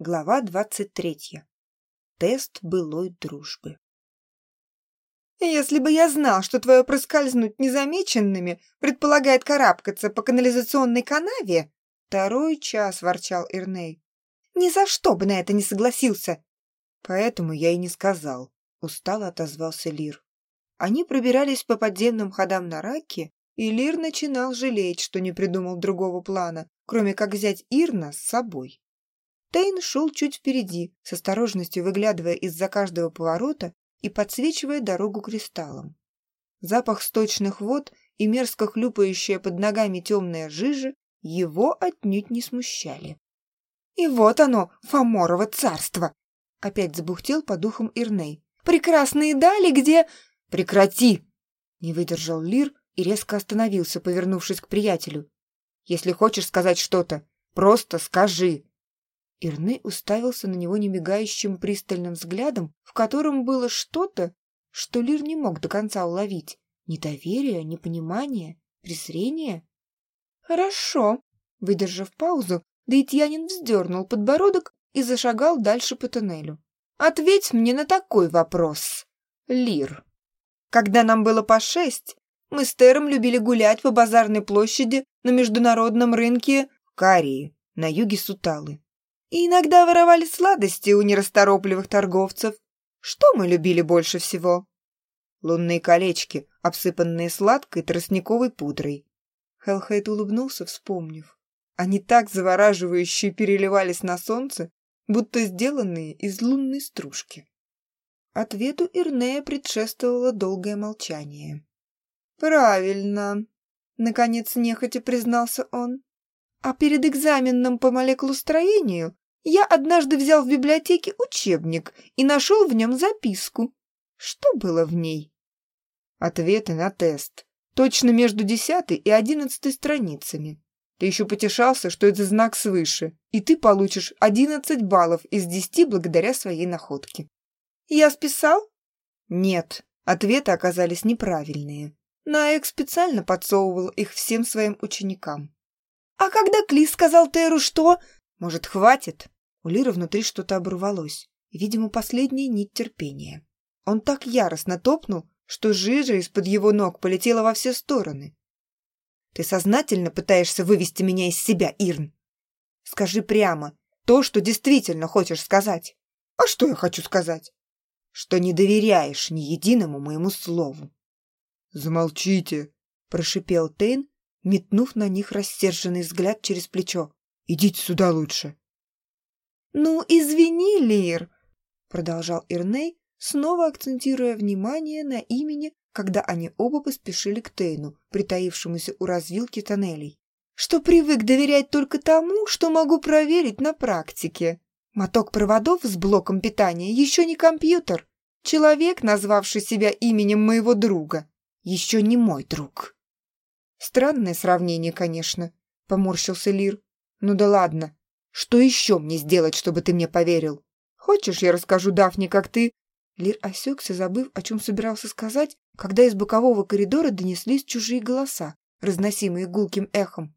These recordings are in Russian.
Глава двадцать третья. Тест былой дружбы. «Если бы я знал, что твое проскользнуть незамеченными предполагает карабкаться по канализационной канаве...» Второй час ворчал Ирней. «Ни за что бы на это не согласился!» «Поэтому я и не сказал», — устало отозвался Лир. Они пробирались по подземным ходам на раке, и Лир начинал жалеть, что не придумал другого плана, кроме как взять Ирна с собой. Тейн шел чуть впереди, с осторожностью выглядывая из-за каждого поворота и подсвечивая дорогу кристаллом. Запах сточных вод и мерзко хлюпающая под ногами темная жижа его отнюдь не смущали. «И вот оно, Фоморово царство!» Опять забухтел по духам Ирней. «Прекрасные дали, где...» «Прекрати!» Не выдержал Лир и резко остановился, повернувшись к приятелю. «Если хочешь сказать что-то, просто скажи!» Ирны уставился на него немигающим пристальным взглядом, в котором было что-то, что Лир не мог до конца уловить. Недоверие, непонимание, презрение. «Хорошо», — выдержав паузу, Даитьянин вздернул подбородок и зашагал дальше по тоннелю. «Ответь мне на такой вопрос, Лир. Когда нам было по шесть, мы с Тером любили гулять по базарной площади на международном рынке Карии на юге Суталы и иногда воровали сладости у нерасторопливых торговцев. Что мы любили больше всего? Лунные колечки, обсыпанные сладкой тростниковой пудрой. Хелхейт улыбнулся, вспомнив. Они так завораживающе переливались на солнце, будто сделанные из лунной стружки. Ответу Ирнея предшествовало долгое молчание. «Правильно», — наконец нехотя признался он. «А перед экзаменом по молекулостроению я однажды взял в библиотеке учебник и нашел в нем записку. Что было в ней? Ответы на тест. Точно между десятой и одиннадцатой страницами. Ты еще потешался, что это знак свыше, и ты получишь одиннадцать баллов из десяти благодаря своей находке. Я списал? Нет, ответы оказались неправильные. Наэк специально подсовывал их всем своим ученикам. А когда Клис сказал Теру, что... Может, хватит? У Лиры внутри что-то оборвалось. Видимо, последняя нить терпения. Он так яростно топнул, что жижа из-под его ног полетела во все стороны. «Ты сознательно пытаешься вывести меня из себя, Ирн? Скажи прямо то, что действительно хочешь сказать». «А что я хочу сказать?» «Что не доверяешь ни единому моему слову». «Замолчите», — прошипел Тейн, метнув на них рассерженный взгляд через плечо. «Идите сюда лучше». «Ну, извини, Лир», — продолжал Ирней, снова акцентируя внимание на имени, когда они оба поспешили к Тейну, притаившемуся у развилки тоннелей, «что привык доверять только тому, что могу проверить на практике. Моток проводов с блоком питания еще не компьютер. Человек, назвавший себя именем моего друга, еще не мой друг». «Странное сравнение, конечно», — поморщился Лир. «Ну да ладно, что еще мне сделать, чтобы ты мне поверил? Хочешь, я расскажу Дафне, как ты...» Лир осекся, забыв, о чем собирался сказать, когда из бокового коридора донеслись чужие голоса, разносимые гулким эхом.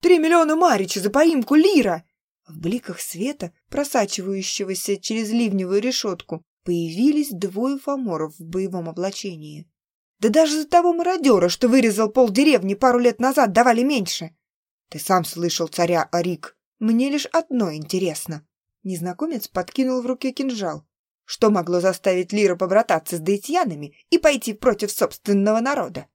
«Три миллиона марича за поимку Лира!» В бликах света, просачивающегося через ливневую решетку, появились двое фаморов в боевом облачении. «Да даже за того мародера, что вырезал пол деревни пару лет назад, давали меньше!» «Ты сам слышал царя Арик. Мне лишь одно интересно. Незнакомец подкинул в руке кинжал. Что могло заставить Лира побрататься с дейтьянами и пойти против собственного народа?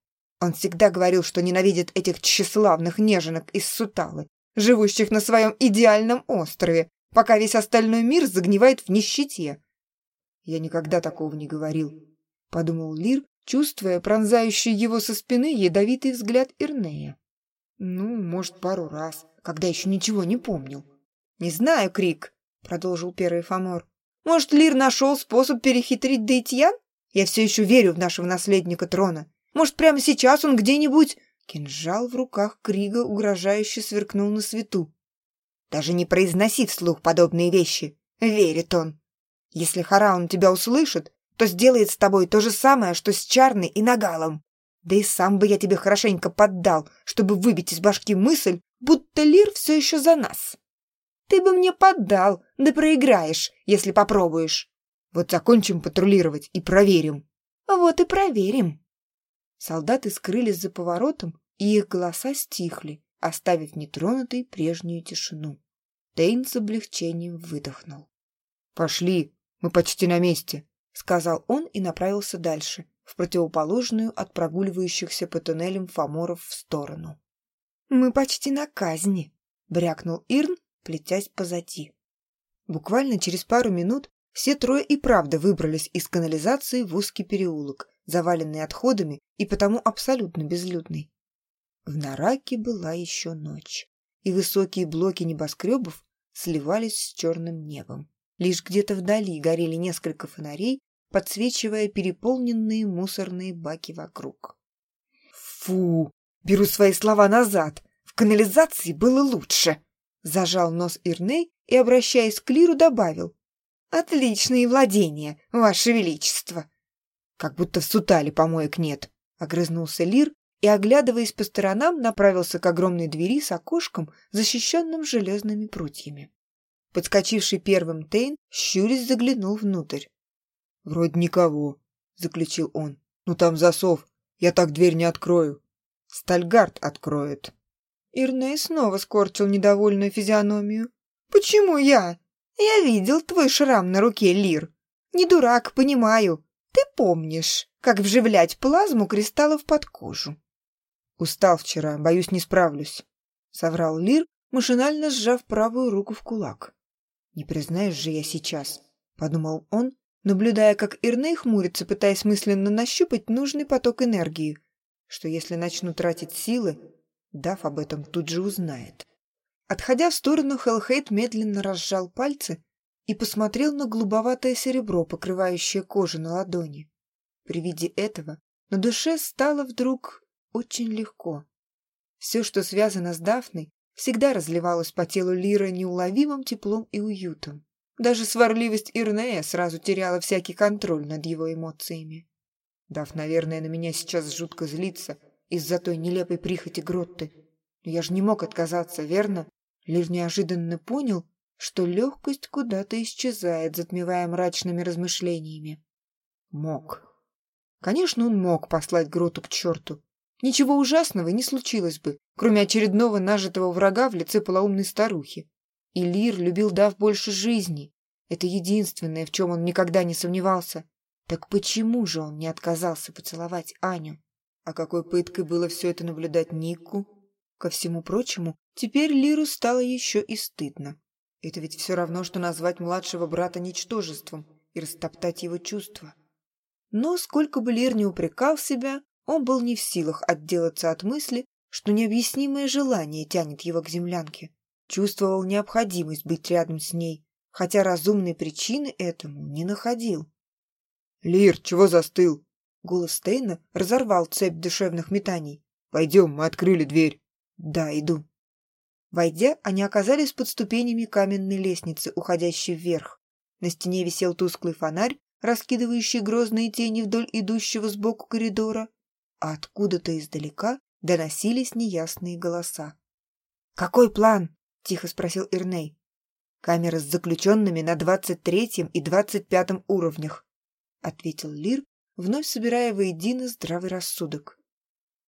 Он всегда говорил, что ненавидит этих тщеславных неженок из Суталы, живущих на своем идеальном острове, пока весь остальной мир загнивает в нищете. «Я никогда такого не говорил», — подумал Лир, чувствуя пронзающий его со спины ядовитый взгляд Ирнея. «Ну, может, пару раз, когда еще ничего не помнил. «Не знаю, Крик», — продолжил первый Фомор. «Может, Лир нашел способ перехитрить Дейтьян? Я все еще верю в нашего наследника трона. Может, прямо сейчас он где-нибудь...» Кинжал в руках Крига угрожающе сверкнул на свету. «Даже не произноси вслух подобные вещи. Верит он. Если Хараун тебя услышит, то сделает с тобой то же самое, что с Чарной и Нагалом. Да и сам бы я тебе хорошенько поддал, чтобы выбить из башки мысль, будто Лир все еще за нас. Ты бы мне поддал, да проиграешь, если попробуешь. Вот закончим патрулировать и проверим. Вот и проверим. Солдаты скрылись за поворотом, и их голоса стихли, оставив нетронутой прежнюю тишину. Тейн с облегчением выдохнул. «Пошли, мы почти на месте», — сказал он и направился дальше, в противоположную от прогуливающихся по туннелям фаморов в сторону. «Мы почти на казни», — брякнул Ирн, плетясь позади. Буквально через пару минут все трое и правда выбрались из канализации в узкий переулок, заваленный отходами и потому абсолютно безлюдный. В Нараке была еще ночь, и высокие блоки небоскребов сливались с черным небом. Лишь где-то вдали горели несколько фонарей, подсвечивая переполненные мусорные баки вокруг. «Фу! Беру свои слова назад! В канализации было лучше!» Зажал нос Ирней и, обращаясь к Лиру, добавил. «Отличные владения, Ваше Величество!» «Как будто в сутале помоек нет», — огрызнулся Лир и, оглядываясь по сторонам, направился к огромной двери с окошком, защищенным железными прутьями. Подскочивший первым Тейн, щурясь, заглянул внутрь. «Вроде никого», — заключил он. «Ну там засов, я так дверь не открою. Стальгард откроет». Ирней снова скорчил недовольную физиономию. «Почему я? Я видел твой шрам на руке, Лир. Не дурак, понимаю. Ты помнишь, как вживлять плазму кристаллов под кожу?» «Устал вчера, боюсь, не справлюсь», — соврал Лир, машинально сжав правую руку в кулак. «Не признаешь же я сейчас», — подумал он, наблюдая, как Ирней хмурится, пытаясь мысленно нащупать нужный поток энергии, что если начну тратить силы, Дав об этом тут же узнает. Отходя в сторону, Хелхейт медленно разжал пальцы и посмотрел на голубоватое серебро, покрывающее кожу на ладони. При виде этого на душе стало вдруг очень легко. Все, что связано с Дафной, всегда разливалось по телу Лира неуловимым теплом и уютом. Даже сварливость Ирнея сразу теряла всякий контроль над его эмоциями. Даф, наверное, на меня сейчас жутко злится — из-за той нелепой прихоти Гротты. Но я же не мог отказаться, верно? Лишь неожиданно понял, что легкость куда-то исчезает, затмевая мрачными размышлениями. Мог. Конечно, он мог послать Гроту к черту. Ничего ужасного не случилось бы, кроме очередного нажитого врага в лице полоумной старухи. И Лир любил Дав больше жизни. Это единственное, в чем он никогда не сомневался. Так почему же он не отказался поцеловать Аню? А какой пыткой было все это наблюдать Нику? Ко всему прочему, теперь Лиру стало еще и стыдно. Это ведь все равно, что назвать младшего брата ничтожеством и растоптать его чувства. Но сколько бы Лир не упрекал себя, он был не в силах отделаться от мысли, что необъяснимое желание тянет его к землянке. Чувствовал необходимость быть рядом с ней, хотя разумной причины этому не находил. «Лир, чего застыл?» Голос Стейна разорвал цепь душевных метаний. «Пойдем, мы открыли дверь». «Да, иду». Войдя, они оказались под ступенями каменной лестницы, уходящей вверх. На стене висел тусклый фонарь, раскидывающий грозные тени вдоль идущего сбоку коридора, а откуда-то издалека доносились неясные голоса. «Какой план?» — тихо спросил Ирней. «Камеры с заключенными на двадцать третьем и двадцать пятом уровнях», — ответил Лир, вновь собирая воедино здравый рассудок.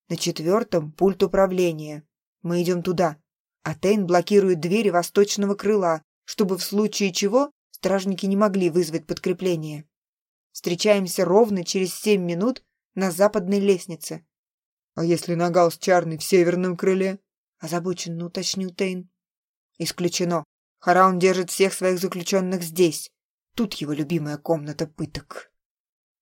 На четвертом — пульт управления. Мы идем туда. А Тейн блокирует двери восточного крыла, чтобы в случае чего стражники не могли вызвать подкрепление. Встречаемся ровно через семь минут на западной лестнице. — А если Нагал с Чарной в северном крыле? — озабоченно уточнил Тейн. — Исключено. Хараун держит всех своих заключенных здесь. Тут его любимая комната пыток.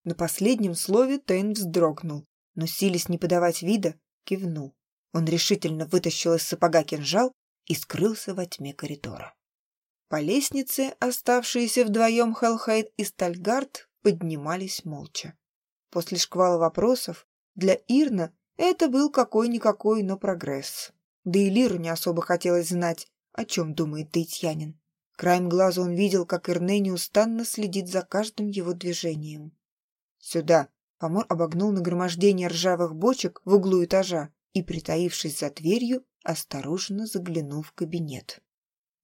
На последнем слове Тейн вздрогнул, но, силясь не подавать вида, кивнул. Он решительно вытащил из сапога кинжал и скрылся во тьме коридора. По лестнице, оставшиеся вдвоем Хелхейд и Стальгард, поднимались молча. После шквала вопросов для Ирна это был какой-никакой, но прогресс. Да и Лиру не особо хотелось знать, о чем думает Дейтьянин. Краем глаза он видел, как Ирне неустанно следит за каждым его движением. «Сюда!» Помор обогнул нагромождение ржавых бочек в углу этажа и, притаившись за дверью, осторожно заглянул в кабинет.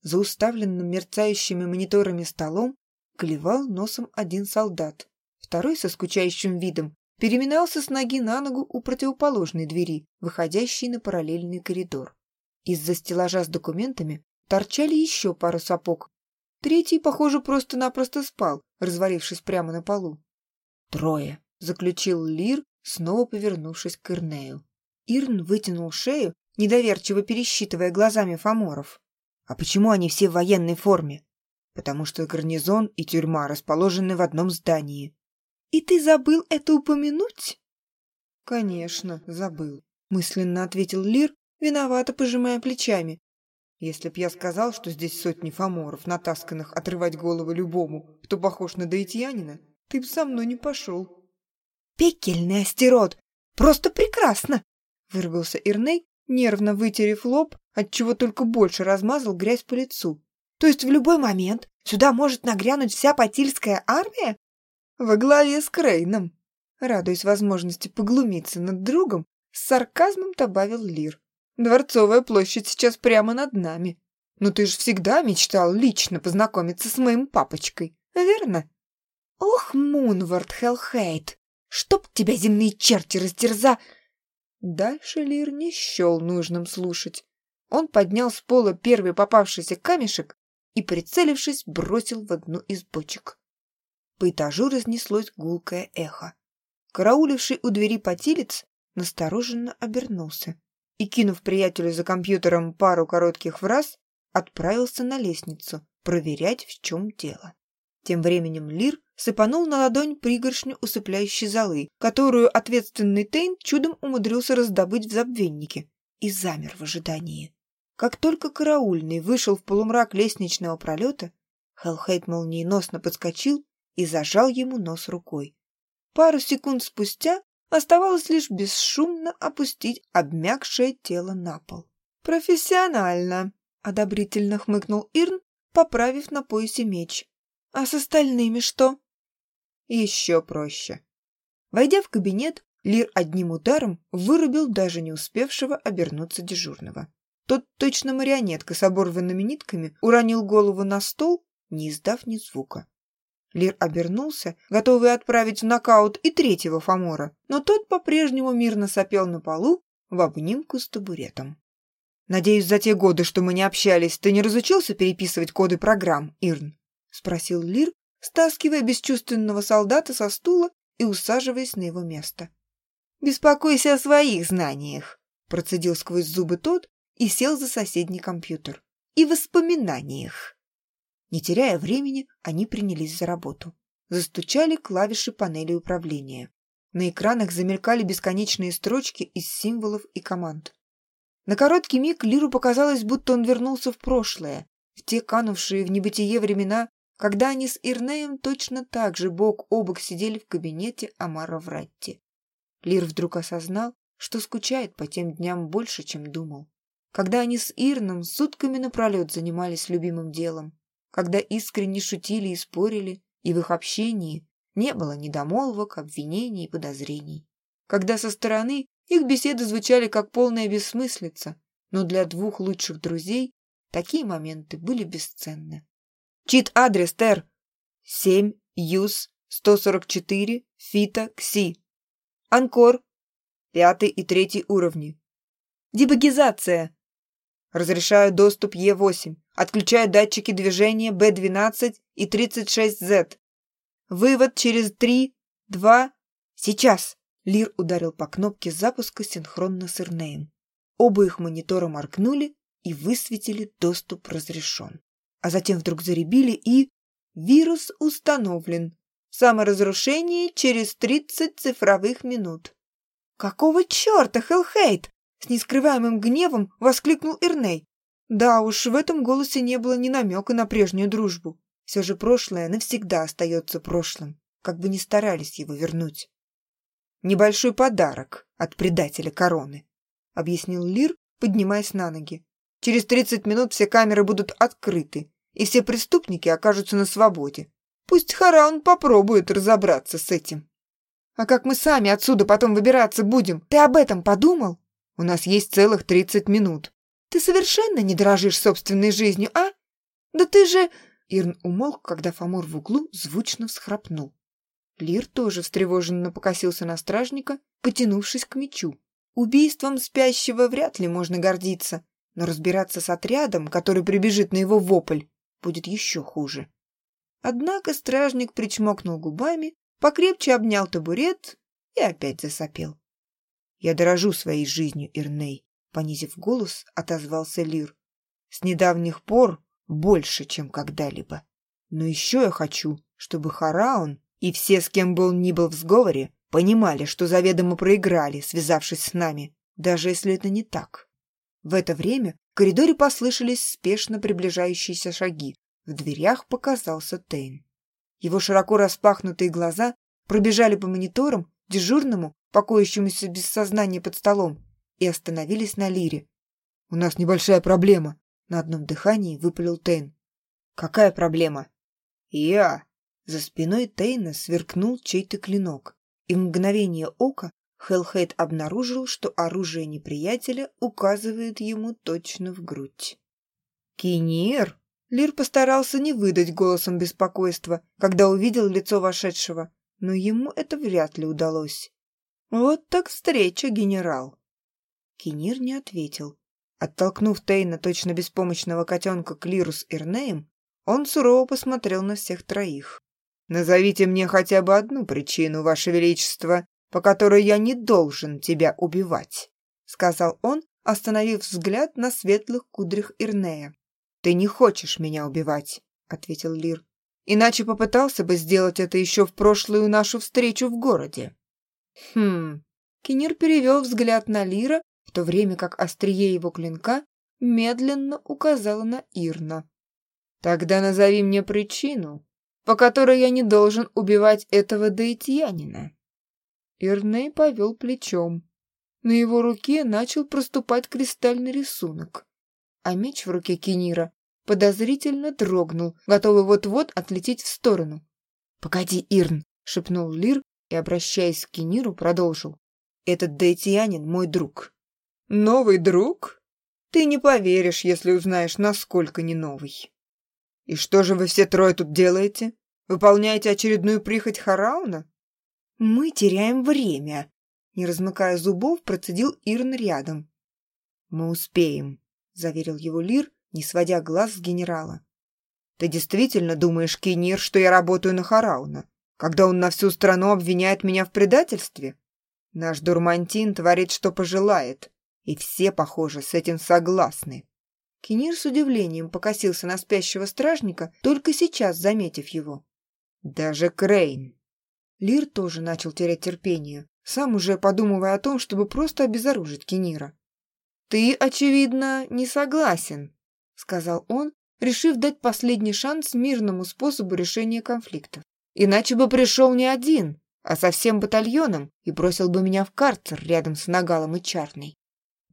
За уставленным мерцающими мониторами столом клевал носом один солдат. Второй со скучающим видом переминался с ноги на ногу у противоположной двери, выходящей на параллельный коридор. Из-за стеллажа с документами торчали еще пару сапог. Третий, похоже, просто-напросто спал, развалившись прямо на полу. «Трое», — заключил Лир, снова повернувшись к Ирнею. Ирн вытянул шею, недоверчиво пересчитывая глазами Фоморов. «А почему они все в военной форме?» «Потому что гарнизон и тюрьма расположены в одном здании», «И ты забыл это упомянуть?» «Конечно, забыл», — мысленно ответил Лир, виновато пожимая плечами. «Если б я сказал, что здесь сотни фаморов, натасканных отрывать головы любому, кто похож на даитьянина, ты б со мной не пошел». «Пекельный астерот! Просто прекрасно!» — выругался Ирней, нервно вытерев лоб, отчего только больше размазал грязь по лицу. «То есть в любой момент сюда может нагрянуть вся патильская армия? Во главе с Крейном. Радуясь возможности поглумиться над другом, с сарказмом добавил Лир. Дворцовая площадь сейчас прямо над нами. Но ты же всегда мечтал лично познакомиться с моим папочкой, верно? Ох, Мунвард Хелхейт, чтоб тебя земные черти растерза... Дальше Лир не счел нужным слушать. Он поднял с пола первый попавшийся камешек и, прицелившись, бросил в одну из бочек. По этажу разнеслось гулкое эхо. Карауливший у двери потилец настороженно обернулся и, кинув приятелю за компьютером пару коротких фраз, отправился на лестницу проверять, в чем дело. Тем временем Лир сыпанул на ладонь пригоршню усыпляющей золы, которую ответственный Тейн чудом умудрился раздобыть в забвеннике, и замер в ожидании. Как только караульный вышел в полумрак лестничного пролета, Хелхейт молниеносно подскочил и зажал ему нос рукой. Пару секунд спустя оставалось лишь бесшумно опустить обмякшее тело на пол. «Профессионально!» — одобрительно хмыкнул Ирн, поправив на поясе меч. «А с остальными что?» «Еще проще». Войдя в кабинет, Лир одним ударом вырубил даже не успевшего обернуться дежурного. Тот, точно марионетка с оборванными нитками, уронил голову на стол, не издав ни звука. Лир обернулся, готовый отправить в нокаут и третьего Фомора, но тот по-прежнему мирно сопел на полу в обнимку с табуретом. «Надеюсь, за те годы, что мы не общались, ты не разучился переписывать коды программ, Ирн?» — спросил Лир, стаскивая бесчувственного солдата со стула и усаживаясь на его место. «Беспокойся о своих знаниях», — процедил сквозь зубы тот и сел за соседний компьютер. «И воспоминаниях». Не теряя времени, они принялись за работу. Застучали клавиши панели управления. На экранах замелькали бесконечные строчки из символов и команд. На короткий миг Лиру показалось, будто он вернулся в прошлое, в те канувшие в небытие времена, когда они с Ирнеем точно так же бок о бок сидели в кабинете Амара Вратти. Лир вдруг осознал, что скучает по тем дням больше, чем думал. Когда они с Ирном сутками напролет занимались любимым делом, когда искренне шутили и спорили, и в их общении не было недомолвок, обвинений и подозрений. Когда со стороны их беседы звучали как полная бессмыслица, но для двух лучших друзей такие моменты были бесценны. Чит-адрес, Тер. 7, Юз, 144, Фита, Кси. Анкор. Пятый и третий уровни. Дебагизация. Разрешаю доступ Е8. Отключаю датчики движения Б12 и 36Z. Вывод через 3, 2... Сейчас! Лир ударил по кнопке запуска синхронно с Ирнеем. Оба их монитора моргнули и высветили «Доступ разрешен». А затем вдруг заребили и... Вирус установлен. Саморазрушение через 30 цифровых минут. «Какого черта, Хелхейт?» С нескрываемым гневом воскликнул Ирней. Да уж, в этом голосе не было ни намека на прежнюю дружбу. Все же прошлое навсегда остается прошлым, как бы ни старались его вернуть. «Небольшой подарок от предателя короны», — объяснил Лир, поднимаясь на ноги. «Через тридцать минут все камеры будут открыты, и все преступники окажутся на свободе. Пусть Хараун попробует разобраться с этим». «А как мы сами отсюда потом выбираться будем? Ты об этом подумал?» «У нас есть целых тридцать минут. Ты совершенно не дорожишь собственной жизнью, а? Да ты же...» Ирн умолк, когда Фомор в углу звучно всхрапнул. Лир тоже встревоженно покосился на стражника, потянувшись к мечу. Убийством спящего вряд ли можно гордиться, но разбираться с отрядом, который прибежит на его вопль, будет еще хуже. Однако стражник причмокнул губами, покрепче обнял табурет и опять засопел. «Я дорожу своей жизнью, Ирней», — понизив голос, отозвался Лир. «С недавних пор больше, чем когда-либо. Но еще я хочу, чтобы Хараун и все, с кем бы он ни был в сговоре, понимали, что заведомо проиграли, связавшись с нами, даже если это не так. В это время в коридоре послышались спешно приближающиеся шаги. В дверях показался Тейн. Его широко распахнутые глаза пробежали по мониторам, дежурному, покоящемуся без сознания под столом, и остановились на Лире. «У нас небольшая проблема», — на одном дыхании выпалил Тейн. «Какая проблема?» «Я!» За спиной Тейна сверкнул чей-то клинок, и в мгновение ока Хеллхейд обнаружил, что оружие неприятеля указывает ему точно в грудь. «Кинир!» Лир постарался не выдать голосом беспокойства, когда увидел лицо вошедшего, но ему это вряд ли удалось. «Вот так встреча, генерал!» Кинир не ответил. Оттолкнув Тейна, точно беспомощного котенка, к Лиру с Ирнеем, он сурово посмотрел на всех троих. «Назовите мне хотя бы одну причину, Ваше Величество, по которой я не должен тебя убивать», сказал он, остановив взгляд на светлых кудрях Ирнея. «Ты не хочешь меня убивать», — ответил Лир. «Иначе попытался бы сделать это еще в прошлую нашу встречу в городе». «Хм...» Кинир перевел взгляд на Лира, в то время как острие его клинка медленно указало на Ирна. «Тогда назови мне причину, по которой я не должен убивать этого даитьянина». Ирней повел плечом. На его руке начал проступать кристальный рисунок, а меч в руке Кенира подозрительно дрогнул, готовый вот-вот отлететь в сторону. «Погоди, Ирн!» — шепнул Лир и, обращаясь к Кениру, продолжил. «Этот даитянин мой друг». «Новый друг? Ты не поверишь, если узнаешь, насколько не новый». «И что же вы все трое тут делаете? Выполняете очередную прихоть Харауна?» «Мы теряем время», — не размыкая зубов, процедил Ирн рядом. «Мы успеем», — заверил его Лир, не сводя глаз с генерала. «Ты действительно думаешь, Кинир, что я работаю на Харауна, когда он на всю страну обвиняет меня в предательстве? Наш Дурмантин творит, что пожелает, и все, похоже, с этим согласны». Кинир с удивлением покосился на спящего стражника, только сейчас заметив его. «Даже Крейн», Лир тоже начал терять терпение, сам уже подумывая о том, чтобы просто обезоружить Кенира. «Ты, очевидно, не согласен», — сказал он, решив дать последний шанс мирному способу решения конфликтов. «Иначе бы пришел не один, а со всем батальоном и бросил бы меня в карцер рядом с Нагалом и Чарной».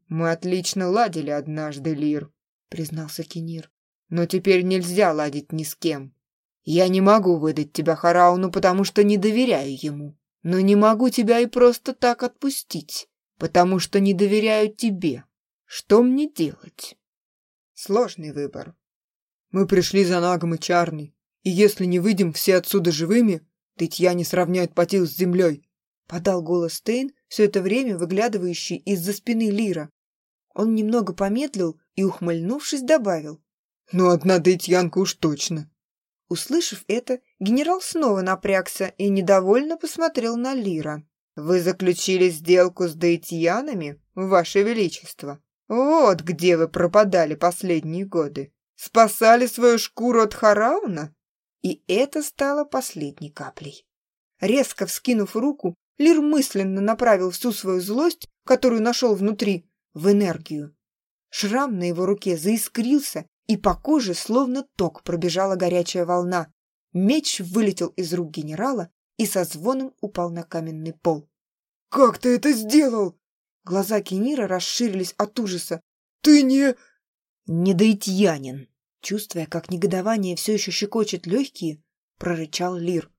«Мы отлично ладили однажды, Лир», — признался Кенир. «Но теперь нельзя ладить ни с кем. Я не могу выдать тебя Харауну, потому что не доверяю ему. Но не могу тебя и просто так отпустить, потому что не доверяю тебе. Что мне делать? Сложный выбор. Мы пришли за Нагом и Чарной, и если не выйдем все отсюда живыми, тытья не сравняют потил с землей. Подал голос Тейн, все это время выглядывающий из-за спины Лира. Он немного помедлил и, ухмыльнувшись, добавил. «Ну, одна Дейтьянка уж точно. Услышав это, генерал снова напрягся и недовольно посмотрел на Лира. «Вы заключили сделку с Дейтьянами, Ваше Величество? Вот где вы пропадали последние годы. Спасали свою шкуру от Харауна?» И это стало последней каплей. Резко вскинув руку, Лир мысленно направил всю свою злость, которую нашел внутри, в энергию. Шрам на его руке заискрился и по коже словно ток пробежала горячая волна. Меч вылетел из рук генерала и со звоном упал на каменный пол. «Как ты это сделал?» Глаза Кенира расширились от ужаса. «Ты не...» «Недоитьянин!» Чувствуя, как негодование все еще щекочет легкие, прорычал Лир.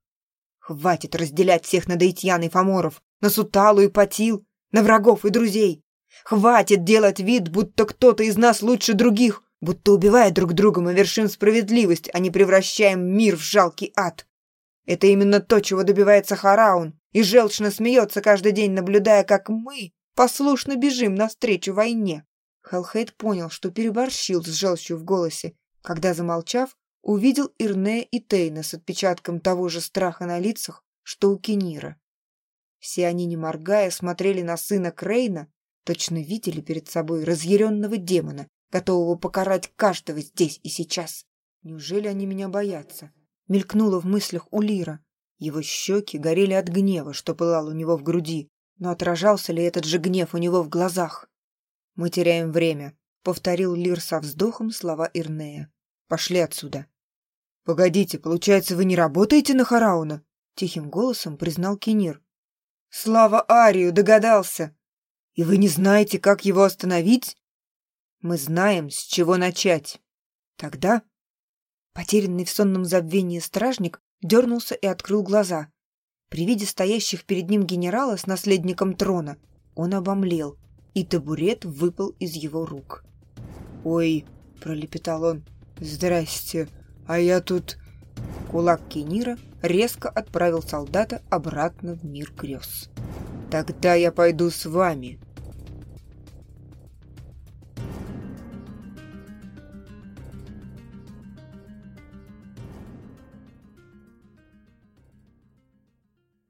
«Хватит разделять всех на Даитьян и Фоморов, на Суталу и Патил, на врагов и друзей! Хватит делать вид, будто кто-то из нас лучше других! Будто убивая друг друга, мы вершим справедливость, а не превращаем мир в жалкий ад. Это именно то, чего добивается Хараун, и желчно смеется каждый день, наблюдая, как мы послушно бежим навстречу войне. Халхейд понял, что переборщил с желчью в голосе, когда, замолчав, увидел Ирне и Тейна с отпечатком того же страха на лицах, что у Кенира. Все они, не моргая, смотрели на сына Крейна, точно видели перед собой разъяренного демона, готового покарать каждого здесь и сейчас. Неужели они меня боятся? Мелькнуло в мыслях у Лира. Его щеки горели от гнева, что пылал у него в груди, но отражался ли этот же гнев у него в глазах? «Мы теряем время», — повторил Лир со вздохом слова Ирнея. «Пошли отсюда». «Погодите, получается, вы не работаете на Харауна?» — тихим голосом признал Кенир. «Слава Арию, догадался! И вы не знаете, как его остановить?» «Мы знаем, с чего начать. Тогда...» Потерянный в сонном забвении стражник дернулся и открыл глаза. При виде стоящих перед ним генерала с наследником трона он обомлел, и табурет выпал из его рук. «Ой!» — пролепетал он. «Здрасте! А я тут...» Кулак Кенира резко отправил солдата обратно в мир грез. «Тогда я пойду с вами»,